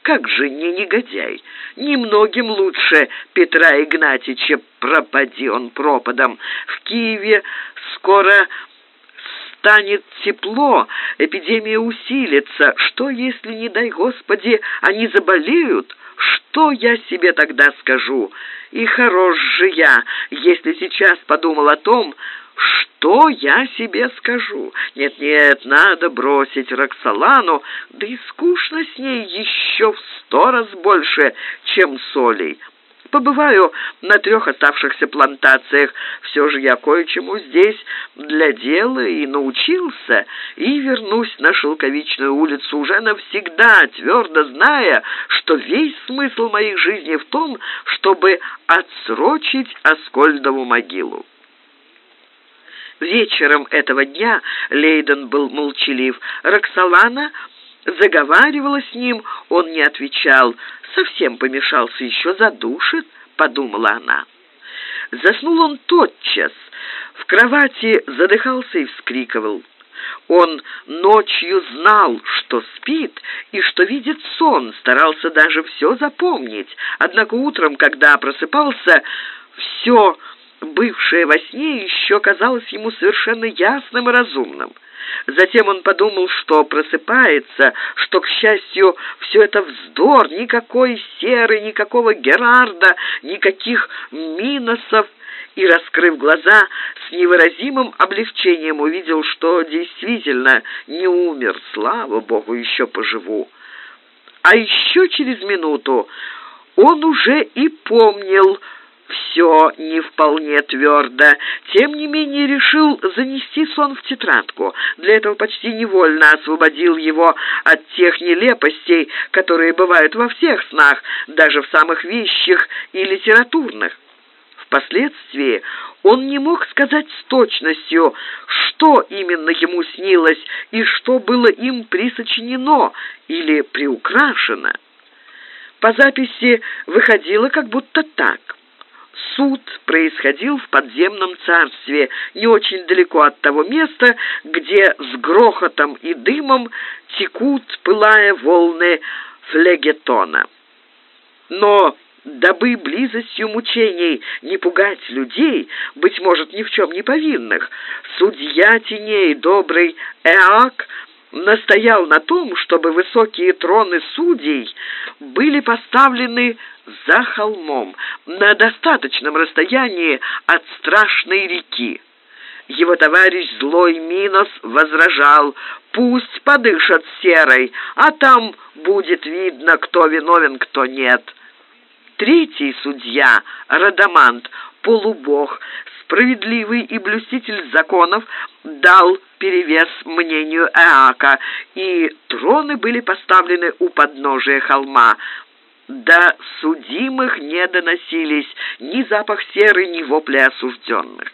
Как же не негодяй? Немногим лучше Петра Игнатьича пропади он пропадом. В Киеве скоро станет тепло, эпидемия усилится. Что, если, не дай Господи, они заболеют? Что я себе тогда скажу? И хорош же я, если сейчас подумал о том, что я себе скажу? Нет-нет, надо бросить Роксолану, да и скучно с ней еще в сто раз больше, чем с Олей побываю на трех оставшихся плантациях. Все же я кое-чему здесь для дела и научился, и вернусь на Шелковичную улицу уже навсегда, твердо зная, что весь смысл моей жизни в том, чтобы отсрочить Аскольдову могилу. Вечером этого дня Лейден был молчалив. Роксолана заговаривала с ним, он не отвечал. Совсем помешался, еще задушит, подумала она. Заснул он тотчас, в кровати задыхался и вскрикивал. Он ночью знал, что спит и что видит сон, старался даже все запомнить. Однако утром, когда просыпался, все бывшее во сне еще казалось ему совершенно ясным и разумным. Затем он подумал, что просыпается, что, к счастью, все это вздор, никакой серы, никакого Герарда, никаких Миносов, и, раскрыв глаза, с невыразимым облегчением увидел, что действительно не умер, слава Богу, еще поживу. А еще через минуту он уже и помнил, все не вполне твердо. Тем не менее решил занести сон в тетрадку. Для этого почти невольно освободил его от тех нелепостей, которые бывают во всех снах, даже в самых вещих и литературных. Впоследствии он не мог сказать с точностью, что именно ему снилось и что было им присочинено или приукрашено. По записи выходило как будто так – суд происходил в подземном царстве, не очень далеко от того места, где с грохотом и дымом текут, пылая волны флегетона. Но дабы близостью мучений не пугать людей, быть может, ни в чем не повинных, судья теней, добрый Эак, настоял на том, чтобы высокие троны судей были поставлены за холмом, на достаточном расстоянии от страшной реки. Его товарищ злой Минос возражал, пусть подышат серой, а там будет видно, кто виновен, кто нет. Третий судья, Радамант, полубог, справедливый и блюститель законов, дал перевес мнению Эака, и троны были поставлены у подножия холма. До судимых не доносились ни запах серы, ни вопли осужденных.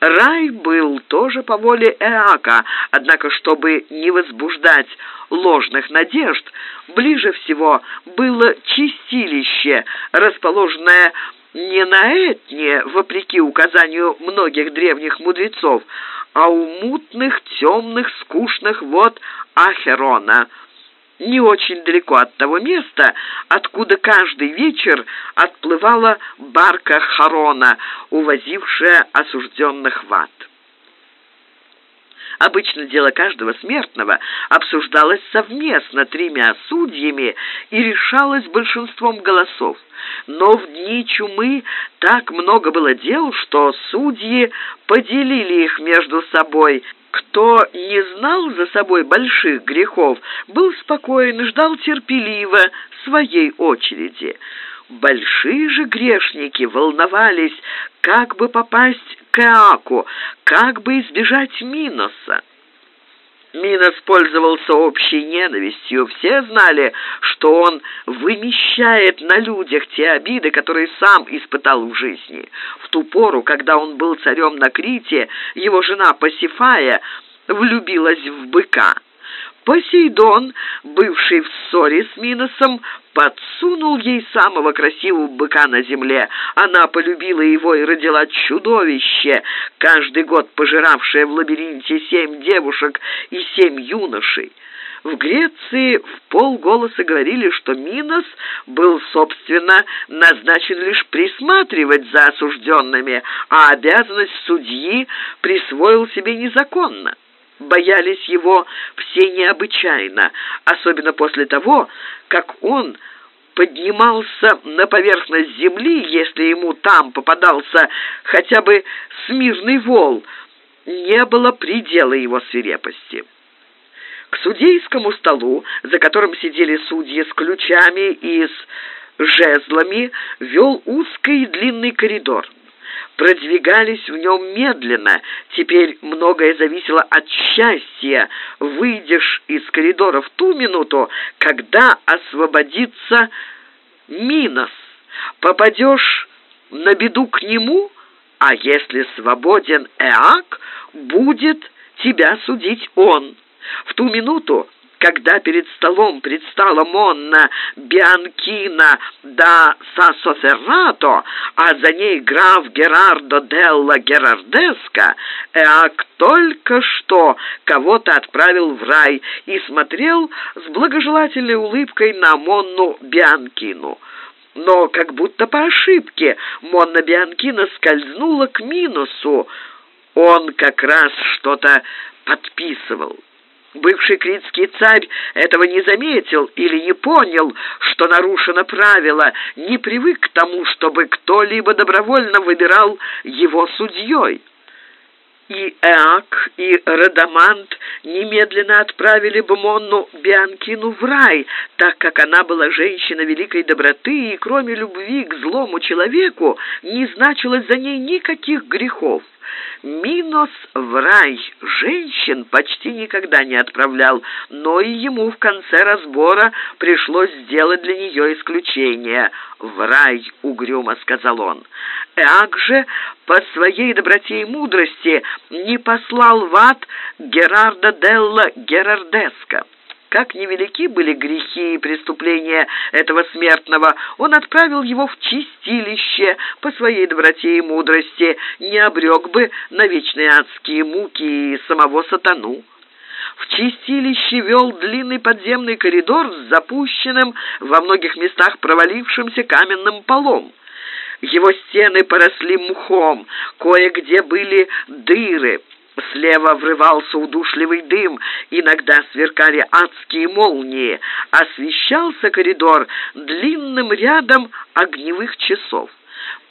Рай был тоже по воле Эака, однако, чтобы не возбуждать ложных надежд, ближе всего было чистилище, расположенное не на Этне, вопреки указанию многих древних мудрецов, а у мутных, темных, скучных вод Ахерона – не очень далеко от того места, откуда каждый вечер отплывала барка Харона, увозившая осужденных в ад. Обычно дело каждого смертного обсуждалось совместно тремя судьями и решалось большинством голосов. Но в дни чумы так много было дел, что судьи поделили их между собой. Кто не знал за собой больших грехов, был спокоен и ждал терпеливо своей очереди. Большие же грешники волновались, как бы попасть к Эаку, как бы избежать Миноса. Минос пользовался общей ненавистью. Все знали, что он вымещает на людях те обиды, которые сам испытал в жизни. В ту пору, когда он был царем на Крите, его жена Пасифая влюбилась в быка. Посейдон, бывший в ссоре с Миносом, подсунул ей самого красивого быка на земле. Она полюбила его и родила чудовище, каждый год пожиравшее в лабиринте семь девушек и семь юношей. В Греции в полголоса говорили, что Минос был, собственно, назначен лишь присматривать за осужденными, а обязанность судьи присвоил себе незаконно боялись его все необычайно, особенно после того, как он поднимался на поверхность земли, если ему там попадался хотя бы смирный вол, не было предела его свирепости. К судейскому столу, за которым сидели судьи с ключами и с жезлами, вел узкий и длинный коридор продвигались в нем медленно. Теперь многое зависело от счастья. Выйдешь из коридора в ту минуту, когда освободится Минос. Попадешь на беду к нему, а если свободен Эак, будет тебя судить он. В ту минуту когда перед столом предстала Монна Бианкина да Сасоферрато, а за ней граф Герардо Делла Герардеско, Эак только что кого-то отправил в рай и смотрел с благожелательной улыбкой на Монну Бианкину. Но как будто по ошибке Монна Бианкина скользнула к минусу. Он как раз что-то подписывал. Бывший критский царь этого не заметил или не понял, что нарушено правило, не привык к тому, чтобы кто-либо добровольно выбирал его судьей. И Эак, и Радамант немедленно отправили бы Монну Бианкину в рай, так как она была женщина великой доброты и, кроме любви к злому человеку, не значилось за ней никаких грехов. Минос в рай женщин почти никогда не отправлял, но и ему в конце разбора пришлось сделать для нее исключение. «В рай», — угрюмо сказал он. Эак же по своей доброте и мудрости не послал в ад Герарда Делла Герардеско. Как невелики были грехи и преступления этого смертного, он отправил его в чистилище по своей доброте и мудрости, не обрек бы на вечные адские муки и самого сатану. В чистилище вел длинный подземный коридор с запущенным, во многих местах провалившимся каменным полом. Его стены поросли мхом, кое-где были дыры, Слева врывался удушливый дым, иногда сверкали адские молнии. Освещался коридор длинным рядом огневых часов.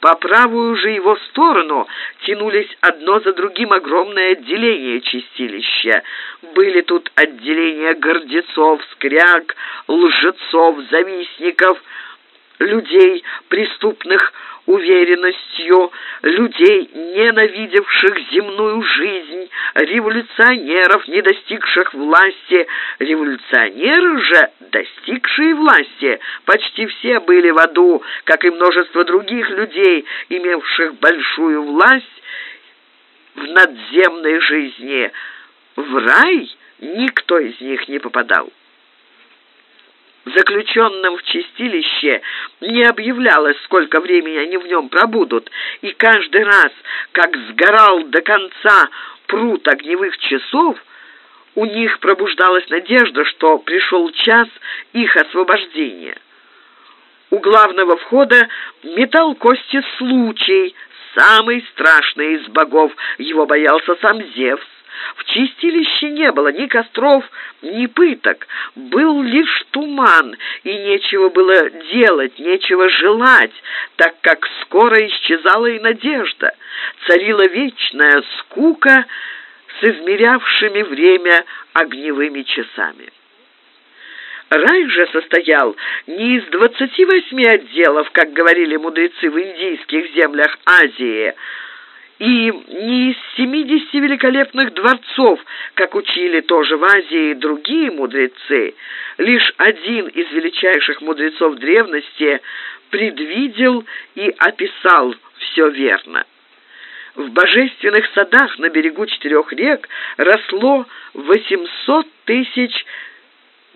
По правую же его сторону тянулись одно за другим огромные отделения чистилища. Были тут отделения гордецов, скряг, лжецов, завистников, людей, преступных уверенностью людей, ненавидевших земную жизнь, революционеров, не достигших власти. Революционеры же, достигшие власти, почти все были в аду, как и множество других людей, имевших большую власть в надземной жизни. В рай никто из них не попадал заключенным в чистилище не объявлялось, сколько времени они в нем пробудут, и каждый раз, как сгорал до конца пруд огневых часов, у них пробуждалась надежда, что пришел час их освобождения. У главного входа метал кости случай, самый страшный из богов. Его боялся сам Зевс. В чистилище не было ни костров, ни пыток. Был лишь туман, и нечего было делать, нечего желать, так как скоро исчезала и надежда. Царила вечная скука с измерявшими время огневыми часами. Рай же состоял не из двадцати восьми отделов, как говорили мудрецы в индийских землях Азии, и не из семидесяти великолепных дворцов, как учили тоже в Азии другие мудрецы. Лишь один из величайших мудрецов древности предвидел и описал все верно. В божественных садах на берегу четырех рек росло восемьсот тысяч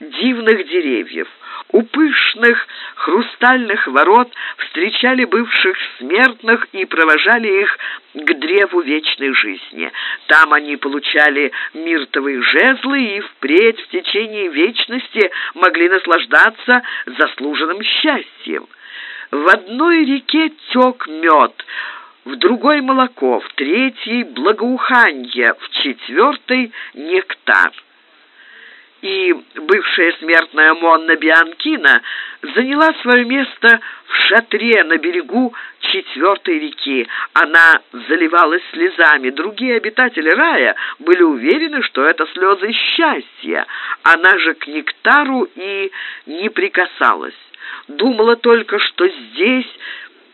дивных деревьев. У пышных хрустальных ворот встречали бывших смертных и провожали их к древу вечной жизни. Там они получали миртовые жезлы и впредь в течение вечности могли наслаждаться заслуженным счастьем. В одной реке тек мед, в другой молоко, в третьей благоуханье, в четвертой нектар и бывшая смертная Монна Бианкина заняла свое место в шатре на берегу четвертой реки. Она заливалась слезами. Другие обитатели рая были уверены, что это слезы счастья. Она же к нектару и не прикасалась. Думала только, что здесь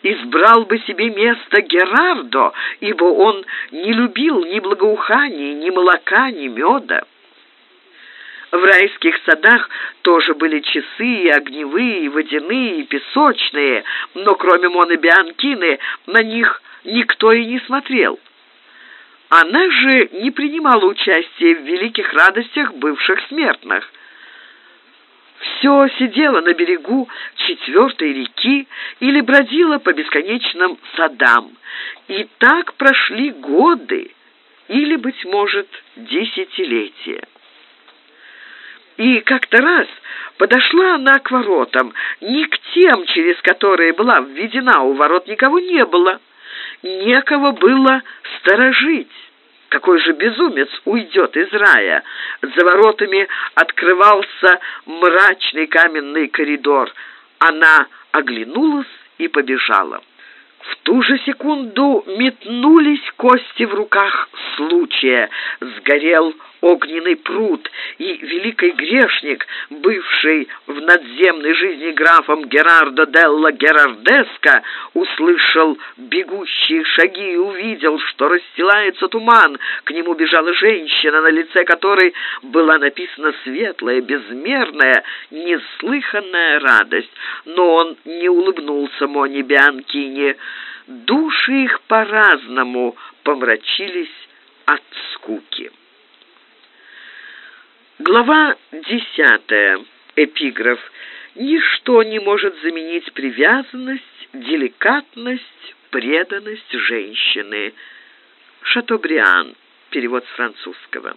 избрал бы себе место Герардо, ибо он не любил ни благоухания, ни молока, ни меда. В райских садах тоже были часы огневые, водяные, песочные, но кроме Моны Бианкины на них никто и не смотрел. Она же не принимала участия в великих радостях бывших смертных. Все сидела на берегу четвертой реки или бродила по бесконечным садам. И так прошли годы или, быть может, десятилетия. И как-то раз подошла она к воротам. Не к тем, через которые была введена, у ворот никого не было. Некого было сторожить. Какой же безумец уйдет из рая? За воротами открывался мрачный каменный коридор. Она оглянулась и побежала. В ту же секунду метнулись кости в руках случая. Сгорел огненный пруд, и великий грешник, бывший в надземной жизни графом Герардо Делла Герардеско, услышал бегущие шаги и увидел, что расстилается туман. К нему бежала женщина, на лице которой была написана светлая, безмерная, неслыханная радость. Но он не улыбнулся Моне Бианкине. Души их по-разному помрачились от скуки. Глава десятая. Эпиграф. Ничто не может заменить привязанность, деликатность, преданность женщины. Шатобриан. Перевод с французского.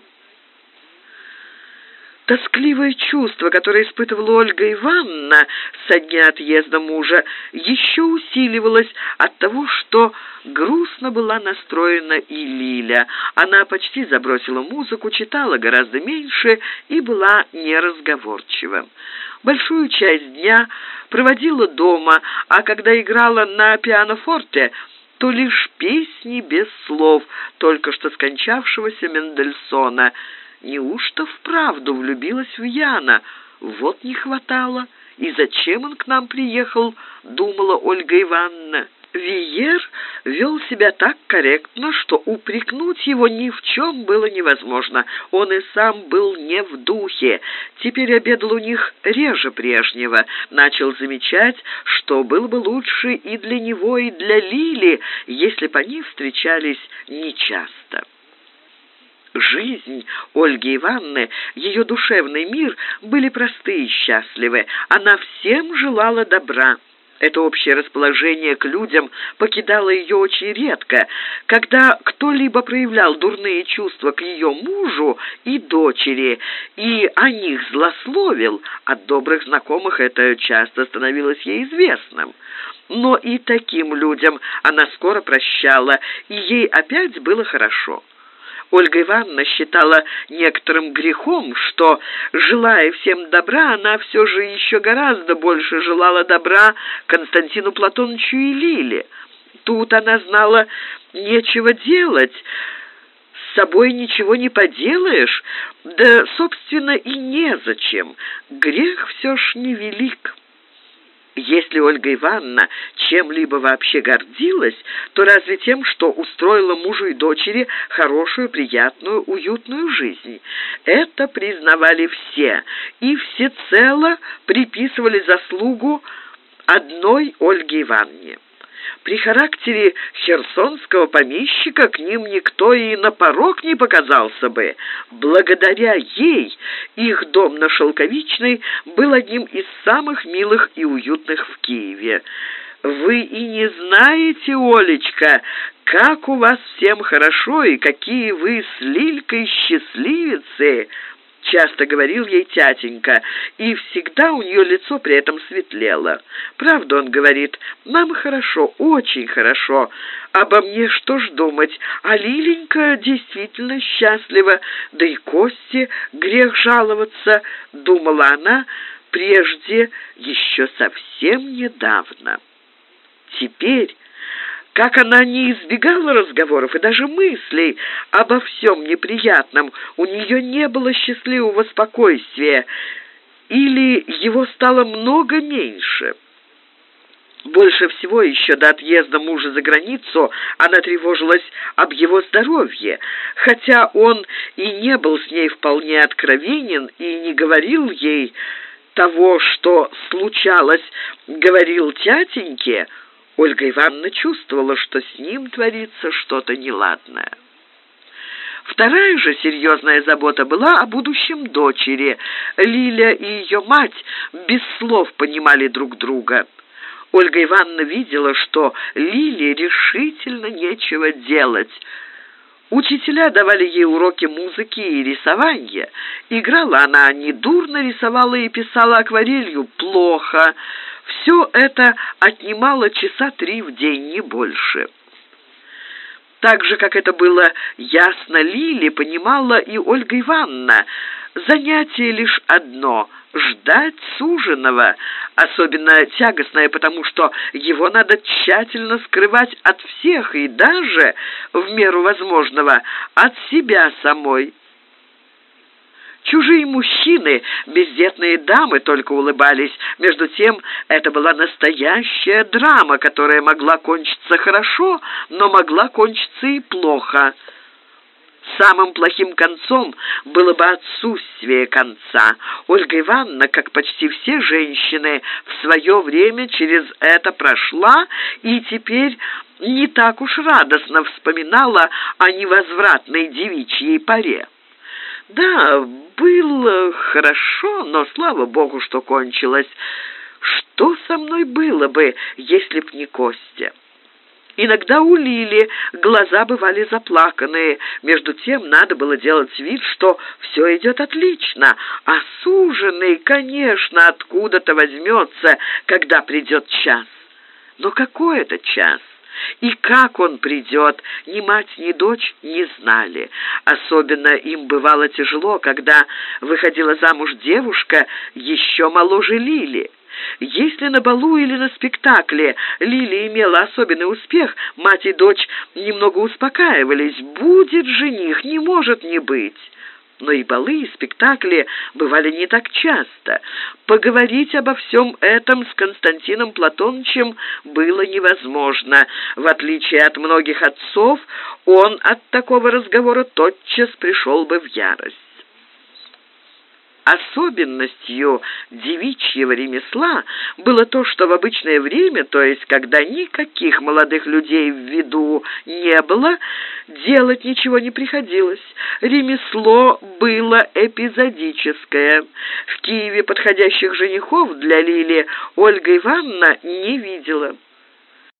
Тоскливое чувство, которое испытывала Ольга Ивановна со дня отъезда мужа, еще усиливалось от того, что грустно была настроена и Лиля. Она почти забросила музыку, читала гораздо меньше и была неразговорчива. Большую часть дня проводила дома, а когда играла на пианофорте, то лишь песни без слов только что скончавшегося Мендельсона – Неужто вправду влюбилась в Яна? Вот не хватало. И зачем он к нам приехал, думала Ольга Ивановна. Виер вел себя так корректно, что упрекнуть его ни в чем было невозможно. Он и сам был не в духе. Теперь обедал у них реже прежнего. Начал замечать, что было бы лучше и для него, и для Лили, если бы они встречались нечасто. Жизнь Ольги Ивановны, ее душевный мир были просты и счастливы. Она всем желала добра. Это общее расположение к людям покидало ее очень редко. Когда кто-либо проявлял дурные чувства к ее мужу и дочери и о них злословил, от добрых знакомых это часто становилось ей известным. Но и таким людям она скоро прощала, и ей опять было хорошо. Ольга Ивановна считала некоторым грехом, что, желая всем добра, она все же еще гораздо больше желала добра Константину Платоновичу и Лиле. Тут она знала, нечего делать, с собой ничего не поделаешь, да, собственно, и незачем. Грех все ж невелик». Если Ольга Ивановна чем-либо вообще гордилась, то разве тем, что устроила мужу и дочери хорошую, приятную, уютную жизнь. Это признавали все и всецело приписывали заслугу одной Ольге Ивановне. При характере херсонского помещика к ним никто и на порог не показался бы. Благодаря ей их дом на Шелковичной был одним из самых милых и уютных в Киеве. Вы и не знаете, Олечка, как у вас всем хорошо и какие вы с Лилькой счастливицы!» Часто говорил ей тятенька, и всегда у нее лицо при этом светлело. Правда, он говорит, нам хорошо, очень хорошо. Обо мне что ж думать, а Лиленька действительно счастлива, да и Кости грех жаловаться, думала она прежде, еще совсем недавно. Теперь как она не избегала разговоров и даже мыслей обо всем неприятном, у нее не было счастливого спокойствия, или его стало много меньше. Больше всего еще до отъезда мужа за границу она тревожилась об его здоровье, хотя он и не был с ней вполне откровенен и не говорил ей того, что случалось, говорил тятеньке, Ольга Ивановна чувствовала, что с ним творится что-то неладное. Вторая же серьезная забота была о будущем дочери. Лиля и ее мать без слов понимали друг друга. Ольга Ивановна видела, что Лиле решительно нечего делать. Учителя давали ей уроки музыки и рисования. Играла она недурно, рисовала и писала акварелью плохо. Все это отнимало часа три в день, не больше. Так же, как это было ясно Лили, понимала и Ольга Ивановна. Занятие лишь одно — ждать суженого, особенно тягостное, потому что его надо тщательно скрывать от всех и даже, в меру возможного, от себя самой. Чужие мужчины, бездетные дамы только улыбались. Между тем, это была настоящая драма, которая могла кончиться хорошо, но могла кончиться и плохо. Самым плохим концом было бы отсутствие конца. Ольга Ивановна, как почти все женщины, в свое время через это прошла и теперь не так уж радостно вспоминала о невозвратной девичьей паре. Да, было хорошо, но слава богу, что кончилось. Что со мной было бы, если б не Костя? Иногда у Лили глаза бывали заплаканные. Между тем надо было делать вид, что все идет отлично. А суженый, конечно, откуда-то возьмется, когда придет час. Но какой это час? И как он придет, ни мать, ни дочь не знали. Особенно им бывало тяжело, когда выходила замуж девушка еще моложе Лили. Если на балу или на спектакле Лили имела особенный успех, мать и дочь немного успокаивались. «Будет жених, не может не быть». Но и балы, и спектакли бывали не так часто. Поговорить обо всем этом с Константином Платоновичем было невозможно. В отличие от многих отцов, он от такого разговора тотчас пришел бы в ярость. Особенностью девичьего ремесла было то, что в обычное время, то есть когда никаких молодых людей в виду не было, делать ничего не приходилось. Ремесло было эпизодическое. В Киеве подходящих женихов для Лили Ольга Ивановна не видела.